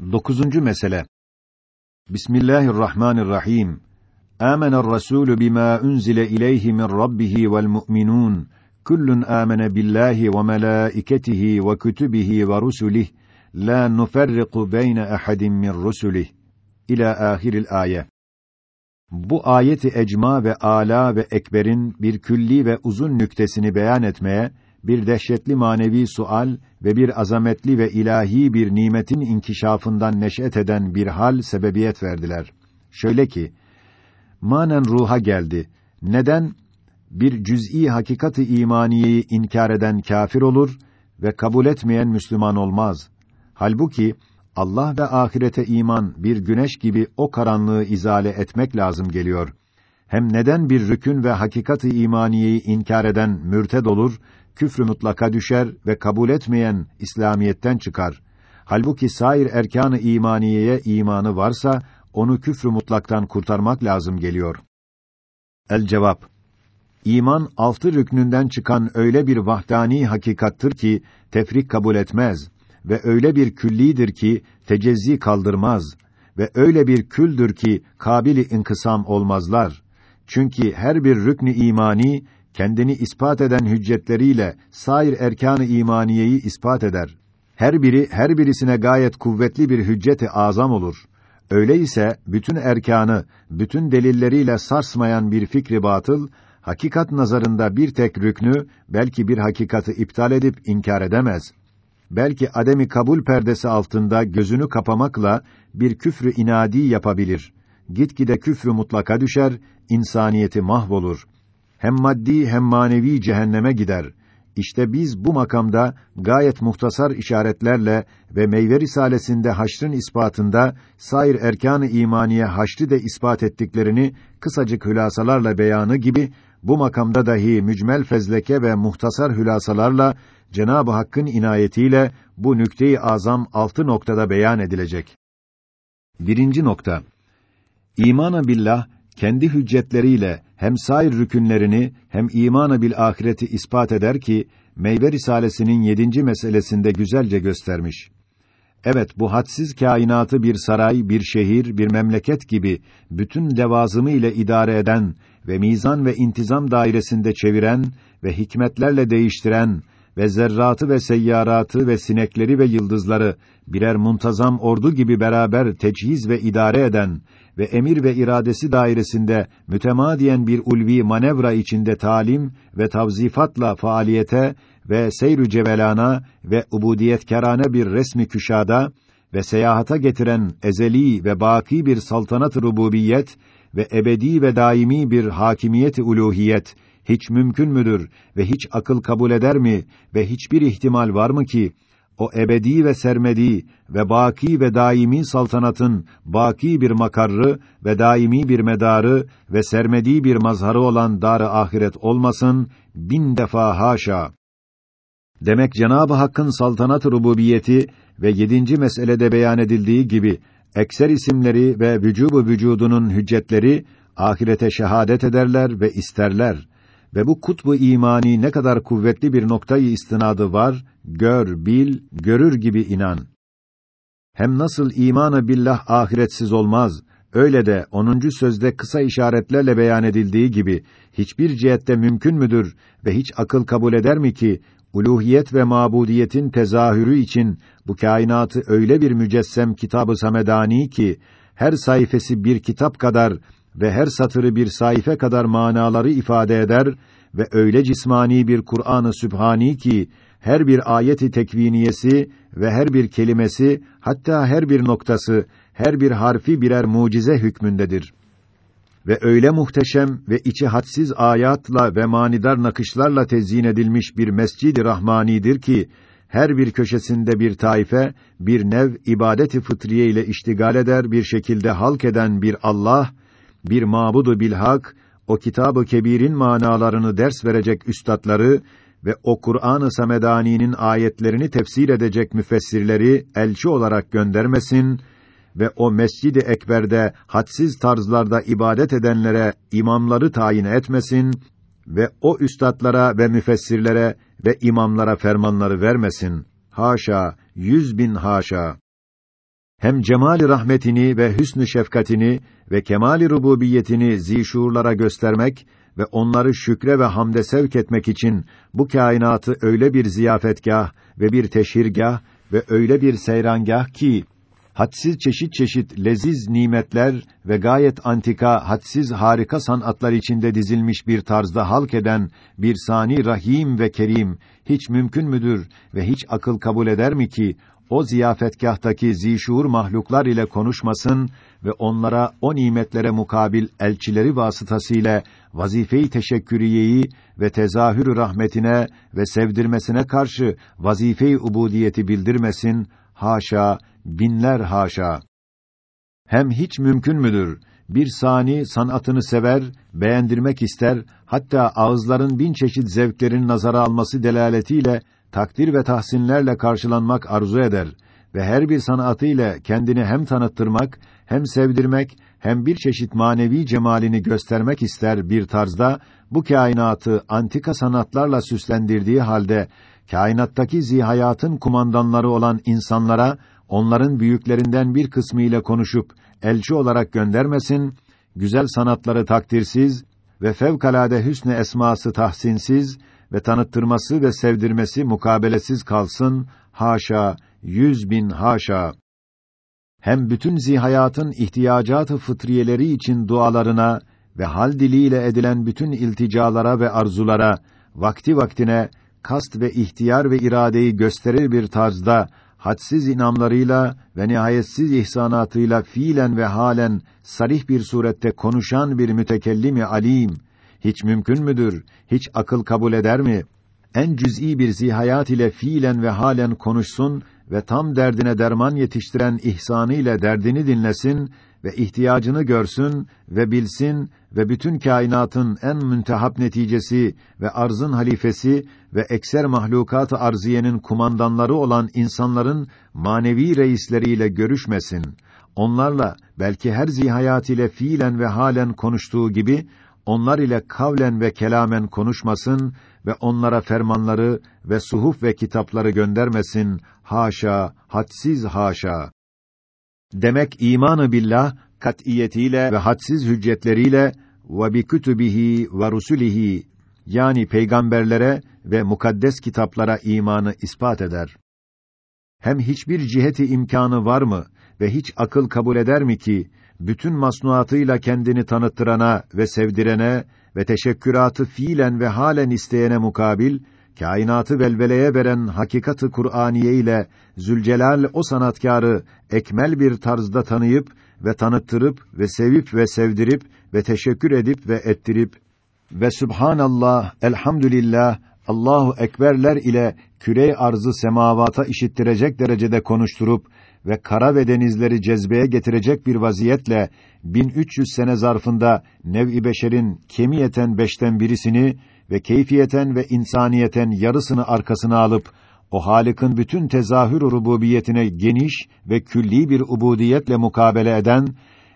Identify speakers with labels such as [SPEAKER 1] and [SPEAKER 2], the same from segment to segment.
[SPEAKER 1] Dokuzuncu mesele. Bismillahirrahmanirrahim. Âmener rasûlü bimâ unzile ileyhi min rabbihi vel mu'minûn. Kullun âmene billahi ve melâiketihi ve kütübihi ve rusulihi. La nuferriku beyne ahadin min rusulihi. İlâ âhiril âye. Bu ayeti ecma ve âlâ ve ekberin bir külli ve uzun nüktesini beyan etmeye bir dehşetli manevi sual ve bir azametli ve ilahi bir nimetin inkişafından neş'et eden bir hal sebebiyet verdiler. Şöyle ki, manen ruha geldi. Neden? Bir cüz'i hakikati imaniyeyi inkar eden kafir olur ve kabul etmeyen Müslüman olmaz. Halbuki Allah ve ahirete iman bir güneş gibi o karanlığı izale etmek lazım geliyor. Hem neden bir rükün ve hakikati imaniyeyi inkar eden mürted olur küfrü mutlaka düşer ve kabul etmeyen İslamiyetten çıkar. Halbuki sair erkanı imaniyeye imanı varsa onu küfrü mutlaktan kurtarmak lazım geliyor. El cevap İman altı rüknünden çıkan öyle bir vahdani hakikattır ki tefrik kabul etmez ve öyle bir küllidir ki tecezzi kaldırmaz ve öyle bir küldür ki kabili inkısam olmazlar. Çünkü her bir rüknü imani kendini ispat eden hüccetleriyle sair erkanı imaniyeyi ispat eder. Her biri her birisine gayet kuvvetli bir hücceti azam olur. Öyleyse bütün erkanı bütün delilleriyle sarsmayan bir fikri batıl hakikat nazarında bir tek rüknü belki bir hakikati iptal edip inkar edemez. Belki ademi kabul perdesi altında gözünü kapamakla bir küfrü inadi yapabilir. Gitgide küfrü mutlaka düşer, insaniyeti mahvolur hem maddi hem manevi cehenneme gider. İşte biz bu makamda gayet muhtasar işaretlerle ve meyve risalesinde haşrın ispatında sair erkan-ı imaniye haşrı de ispat ettiklerini kısacık hülasalarla beyanı gibi bu makamda dahi mücmel fezleke ve muhtasar hülasalarla Cenab-ı Hakk'ın inayetiyle bu nükte-i azam altı noktada beyan edilecek. Birinci nokta. İmana billah kendi hüccetleriyle hem sair rükünlerini hem imanı bil ahireti ispat eder ki Meyve Risalesinin yedinci meselesinde güzelce göstermiş. Evet, bu hadsiz kainatı bir saray, bir şehir, bir memleket gibi bütün levazımı ile idare eden ve mizan ve intizam dairesinde çeviren ve hikmetlerle değiştiren ve zerratı ve seyyaratı ve sinekleri ve yıldızları birer muntazam ordu gibi beraber tecihiz ve idare eden ve emir ve iradesi dairesinde mütemadiyen bir ulvi manevra içinde talim ve tavzifatla faaliyete ve seyr cevelana ve ubudiyetkarane bir resmi küşada ve seyahata getiren ezeli ve baki bir saltanat rububiyet ve ebedi ve daimi bir hakimiyet uluhiyet hiç mümkün müdür ve hiç akıl kabul eder mi ve hiçbir ihtimal var mı ki o ebedi ve sermedi ve baki ve daimi saltanatın baki bir makarrı ve daimi bir medarı ve sermedi bir mazharı olan dar-ı ahiret olmasın bin defa haşa. Demek Cenab-ı Hakk'ın saltanat rububiyeti ve yedinci meselede beyan edildiği gibi ekser isimleri ve vücubu vücudunun hüccetleri ahirete şehadet ederler ve isterler ve bu kutbu imani ne kadar kuvvetli bir noktayı istinadı var, gör, bil, görür gibi inan. Hem nasıl imanı billah ahiretsiz olmaz, öyle de 10. sözde kısa işaretlerle beyan edildiği gibi hiçbir cihette mümkün müdür ve hiç akıl kabul eder mi ki uluhiyet ve mabudiyetin tezahürü için bu kainatı öyle bir mücessem kitabı samedani ki her sayfası bir kitap kadar ve her satırı bir sayfa kadar manaları ifade eder ve öyle cismani bir Kur'an-ı Sübhani ki her bir ayeti tekviniyesi ve her bir kelimesi hatta her bir noktası her bir harfi birer mucize hükmündedir. Ve öyle muhteşem ve içi hadsiz ayatla ve manidar nakışlarla tezyin edilmiş bir mescid-i rahmanidir ki her bir köşesinde bir taife, bir nev ibadeti fıtriye ile iştigal eder bir şekilde halk eden bir Allah bir mabudu bilhak, o kitabı kebirin manalarını ders verecek üstadları ve o Kur'an-ı Samedani'nin ayetlerini tefsir edecek müfessirleri elçi olarak göndermesin ve o Mescid-i Ekber'de hadsiz tarzlarda ibadet edenlere imamları tayin etmesin ve o üstadlara ve müfessirlere ve imamlara fermanları vermesin. Haşa, yüz bin haşa. Hem cemali rahmetini ve hüsnü şefkatini ve kemali rububiyetini zişuurlara göstermek ve onları şükre ve hamde sevk etmek için bu kainatı öyle bir ziyafetgah ve bir teşhirgah ve öyle bir seyrangah ki hadsiz çeşit çeşit leziz nimetler ve gayet antika, hadsiz harika sanatlar içinde dizilmiş bir tarzda halk eden bir sani rahim ve kerim hiç mümkün müdür ve hiç akıl kabul eder mi ki o ziyafetgahtaki zişuur mahluklar ile konuşmasın ve onlara o nimetlere mukabil elçileri vasıtasıyla vazife-i teşekküriyeyi ve tezahürü rahmetine ve sevdirmesine karşı vazife-i ubudiyeti bildirmesin haşa binler haşa. Hem hiç mümkün müdür bir sani sanatını sever, beğendirmek ister, hatta ağızların bin çeşit zevklerin nazara alması delaletiyle takdir ve tahsinlerle karşılanmak arzu eder ve her bir sanatı ile kendini hem tanıttırmak, hem sevdirmek, hem bir çeşit manevi cemalini göstermek ister bir tarzda bu kainatı antika sanatlarla süslendirdiği halde kainattaki zihayatın kumandanları olan insanlara onların büyüklerinden bir kısmı ile konuşup elçi olarak göndermesin, güzel sanatları takdirsiz ve fevkalade hüsnü esması tahsinsiz ve tanıttırması ve sevdirmesi mukabelesiz kalsın, haşa, yüz bin haşa. Hem bütün zihayatın ihtiyacatı fıtriyeleri için dualarına ve hal diliyle edilen bütün ilticalara ve arzulara, vakti vaktine, kast ve ihtiyar ve iradeyi gösterir bir tarzda, hadsiz inamlarıyla ve nihayetsiz ihsanatıyla fiilen ve halen sarih bir surette konuşan bir mütekellimi alim hiç mümkün müdür? Hiç akıl kabul eder mi? En cüz'i bir zihayat ile fiilen ve halen konuşsun ve tam derdine derman yetiştiren ihsanı ile derdini dinlesin ve ihtiyacını görsün ve bilsin ve bütün kainatın en müntehap neticesi ve arzın halifesi ve ekser mahlukat-ı arziyenin kumandanları olan insanların manevi reisleriyle görüşmesin. Onlarla belki her zihayat ile fiilen ve halen konuştuğu gibi onlar ile kavlen ve kelamen konuşmasın ve onlara fermanları ve suhuf ve kitapları göndermesin. Haşa, hadsiz haşa. Demek imanı billah kat'iyetiyle ve hadsiz hüccetleriyle ve bi kütübihi ve rusulihi yani peygamberlere ve mukaddes kitaplara imanı ispat eder. Hem hiçbir ciheti imkanı var mı ve hiç akıl kabul eder mi ki bütün masnuatıyla kendini tanıttırana ve sevdirene ve teşekküratı fiilen ve halen isteyene mukabil kainatı velveleye veren hakikatı Kur'aniye ile Zülcelal o sanatkarı ekmel bir tarzda tanıyıp ve tanıttırıp ve sevip ve sevdirip ve teşekkür edip ve ettirip ve Subhanallah, Elhamdülillah, Allahu ekberler ile küre arzı semavata işittirecek derecede konuşturup ve kara ve denizleri cezbeye getirecek bir vaziyetle 1300 sene zarfında nev-i beşerin kemiyeten beşten birisini ve keyfiyeten ve insaniyeten yarısını arkasına alıp o Halık'ın bütün tezahür rububiyetine geniş ve külli bir ubudiyetle mukabele eden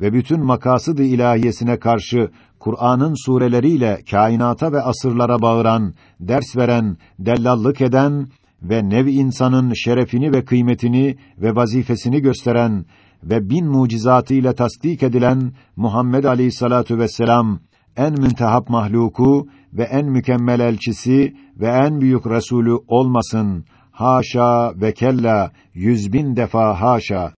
[SPEAKER 1] ve bütün makasıd-ı ilahiyesine karşı Kur'an'ın sureleriyle kainata ve asırlara bağıran, ders veren, dellallık eden ve nev insanın şerefini ve kıymetini ve vazifesini gösteren ve bin mucizatıyla tasdik edilen Muhammed Aleyhissalatu vesselam en müntehap mahluku ve en mükemmel elçisi ve en büyük resulü olmasın. Haşa ve kella yüz bin defa haşa.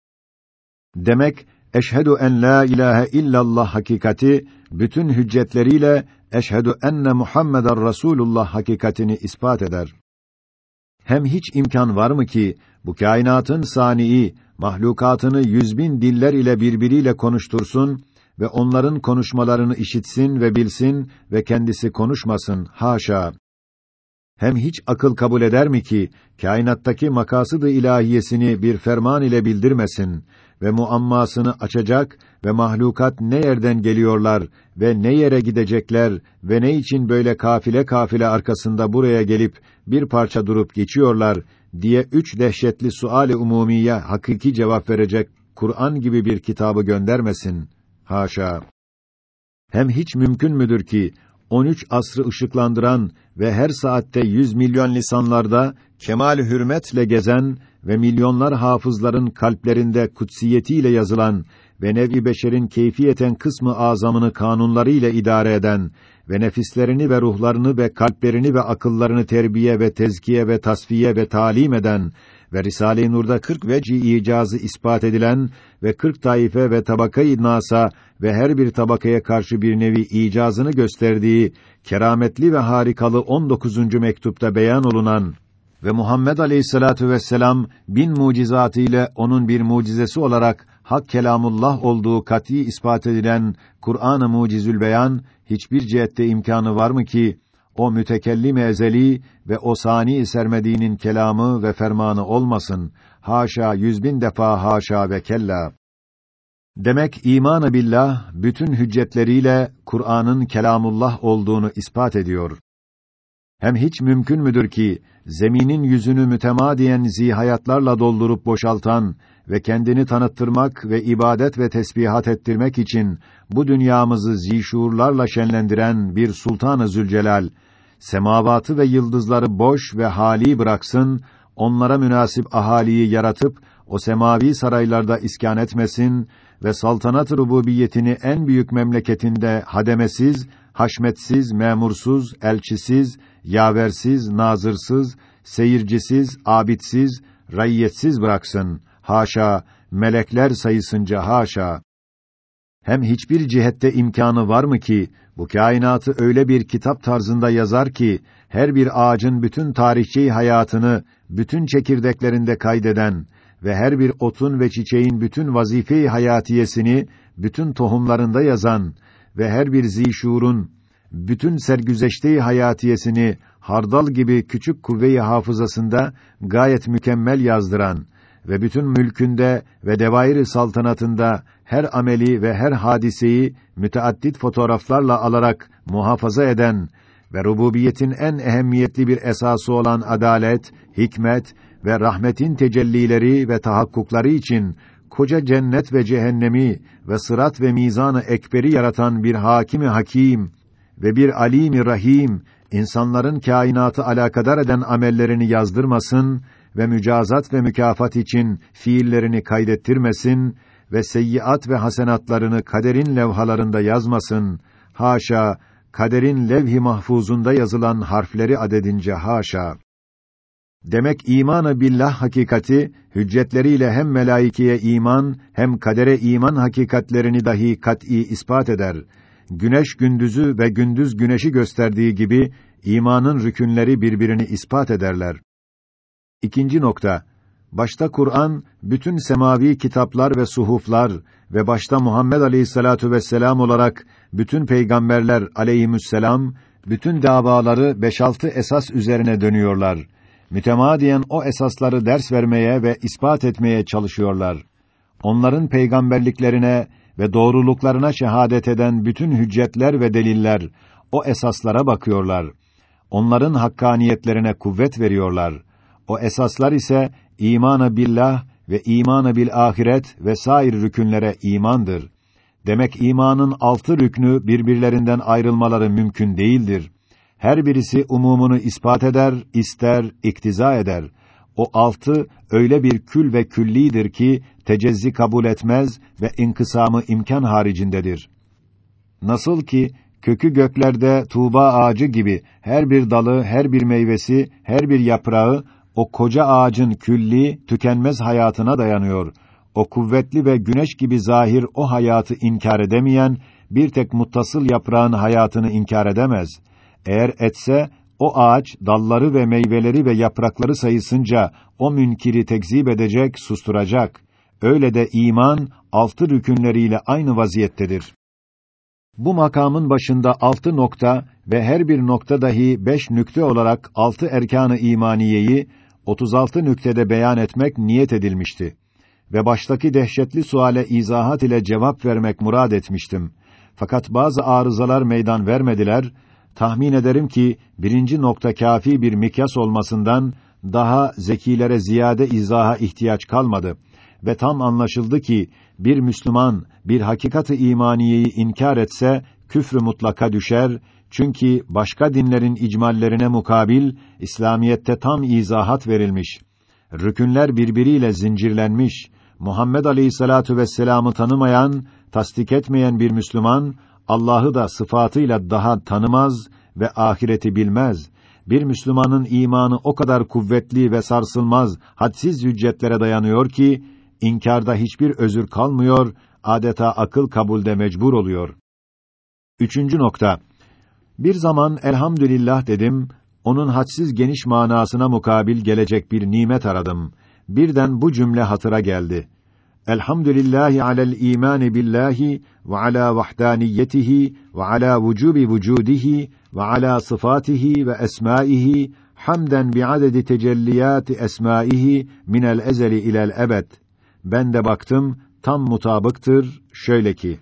[SPEAKER 1] Demek eşhedü en la ilahe illallah hakikati bütün hüccetleriyle eşhedü enne Muhammeden Rasulullah hakikatini ispat eder. Hem hiç imkan var mı ki bu kainatın sani'i mahlukatını yüz bin diller ile birbiriyle konuştursun ve onların konuşmalarını işitsin ve bilsin ve kendisi konuşmasın haşa. Hem hiç akıl kabul eder mi ki kainattaki makasıd-ı ilahiyesini bir ferman ile bildirmesin ve muammasını açacak ve mahlukat ne yerden geliyorlar ve ne yere gidecekler ve ne için böyle kafile kafile arkasında buraya gelip bir parça durup geçiyorlar diye üç dehşetli suali umumiye hakiki cevap verecek Kur'an gibi bir kitabı göndermesin. Haşa. Hem hiç mümkün müdür ki 13 asrı ışıklandıran ve her saatte yüz milyon lisanlarda kemal hürmetle gezen ve milyonlar hafızların kalplerinde kutsiyetiyle yazılan ve nevi beşerin keyfiyeten kısmı azamını kanunlarıyla idare eden ve nefislerini ve ruhlarını ve kalplerini ve akıllarını terbiye ve tezkiye ve tasfiye ve talim eden ve Risale-i Nur'da 40 veci icazı ispat edilen ve 40 taife ve tabakayı nasa ve her bir tabakaya karşı bir nevi icazını gösterdiği kerametli ve harikalı 19. mektupta beyan olunan ve Muhammed Aleyhissalatu vesselam bin mucizatı ile onun bir mucizesi olarak hak kelamullah olduğu kat'î ispat edilen Kur'an-ı Mucizül Beyan hiçbir cihette imkanı var mı ki o mütekellim ezeli ve o sani sermediğinin kelamı ve fermanı olmasın. Haşa yüz bin defa haşa ve kella. Demek imanı billah bütün hüccetleriyle Kur'an'ın kelamullah olduğunu ispat ediyor. Hem hiç mümkün müdür ki zeminin yüzünü mütemadiyen zihayatlarla doldurup boşaltan ve kendini tanıttırmak ve ibadet ve tesbihat ettirmek için bu dünyamızı zişuurlarla şenlendiren bir Sultan-ı Zülcelal semavatı ve yıldızları boş ve hali bıraksın, onlara münasip ahaliyi yaratıp o semavi saraylarda iskan etmesin ve saltanat rububiyetini en büyük memleketinde hademesiz, haşmetsiz, memursuz, elçisiz, yaversiz, nazırsız, seyircisiz, abidsiz, raiyetsiz bıraksın. Haşa, melekler sayısınca haşa. Hem hiçbir cihette imkanı var mı ki bu kainatı öyle bir kitap tarzında yazar ki her bir ağacın bütün tarihçi hayatını bütün çekirdeklerinde kaydeden ve her bir otun ve çiçeğin bütün vazife-i hayatiyesini bütün tohumlarında yazan ve her bir zişurun bütün sergüzeşte-i hayatiyesini hardal gibi küçük kuvve-i hafızasında gayet mükemmel yazdıran ve bütün mülkünde ve devairi saltanatında her ameli ve her hadiseyi müteaddit fotoğraflarla alarak muhafaza eden ve rububiyetin en ehemmiyetli bir esası olan adalet, hikmet ve rahmetin tecellileri ve tahakkukları için koca cennet ve cehennemi ve sırat ve mizanı ekberi yaratan bir hakimi hakim ve bir alimi rahim insanların kainatı alakadar eden amellerini yazdırmasın ve mücazat ve mükafat için fiillerini kaydettirmesin ve seyyiat ve hasenatlarını kaderin levhalarında yazmasın. Haşa, kaderin levh-i mahfuzunda yazılan harfleri adedince haşa. Demek imanı billah hakikati hüccetleriyle hem melaikeye iman hem kadere iman hakikatlerini dahi kat'î ispat eder. Güneş gündüzü ve gündüz güneşi gösterdiği gibi imanın rükünleri birbirini ispat ederler. İkinci nokta Başta Kur'an, bütün semavi kitaplar ve suhuflar ve başta Muhammed Aleyhissalatu vesselam olarak bütün peygamberler aleyhisselam bütün davaları beş altı esas üzerine dönüyorlar. Mütemadiyen o esasları ders vermeye ve ispat etmeye çalışıyorlar. Onların peygamberliklerine ve doğruluklarına şehadet eden bütün hüccetler ve deliller o esaslara bakıyorlar. Onların hakkaniyetlerine kuvvet veriyorlar. O esaslar ise imana billah ve imana bil ahiret ve sair rükünlere imandır. Demek imanın altı rüknü birbirlerinden ayrılmaları mümkün değildir. Her birisi umumunu ispat eder, ister, iktiza eder. O altı öyle bir kül ve küllidir ki tecezzi kabul etmez ve inkısamı imkan haricindedir. Nasıl ki kökü göklerde tuğba ağacı gibi her bir dalı, her bir meyvesi, her bir yaprağı o koca ağacın külli, tükenmez hayatına dayanıyor. O kuvvetli ve güneş gibi zahir o hayatı inkar edemeyen, bir tek muttasıl yaprağın hayatını inkar edemez. Eğer etse, o ağaç, dalları ve meyveleri ve yaprakları sayısınca, o münkiri tekzip edecek, susturacak. Öyle de iman, altı rükünleriyle aynı vaziyettedir. Bu makamın başında altı nokta ve her bir nokta dahi beş nükte olarak altı erkanı imaniyeyi 36 nüktede beyan etmek niyet edilmişti ve baştaki dehşetli suale izahat ile cevap vermek murad etmiştim. Fakat bazı arızalar meydan vermediler. Tahmin ederim ki birinci nokta kafi bir mikyas olmasından daha zekilere ziyade izaha ihtiyaç kalmadı ve tam anlaşıldı ki bir Müslüman bir hakikati imaniyeyi inkar etse küfrü mutlaka düşer çünkü başka dinlerin icmallerine mukabil İslamiyette tam izahat verilmiş rükünler birbiriyle zincirlenmiş, Muhammed Aleyhissalatu vesselam'ı tanımayan, tasdik etmeyen bir Müslüman Allah'ı da sıfatıyla daha tanımaz ve ahireti bilmez. Bir Müslümanın imanı o kadar kuvvetli ve sarsılmaz, hadsiz hüccetlere dayanıyor ki inkarda hiçbir özür kalmıyor, adeta akıl kabulde mecbur oluyor. Üçüncü nokta. Bir zaman elhamdülillah dedim, onun hadsiz geniş manasına mukabil gelecek bir nimet aradım. Birden bu cümle hatıra geldi. Elhamdülillahi alel imani billahi ve ala vahdaniyetihi ve ala vucubi vucudihi ve ala sıfatihi ve esmaihi hamden bi'adedi tecelliyati esmaihi minel ezeli ilel ebed. Ben de baktım tam mutabıktır şöyle ki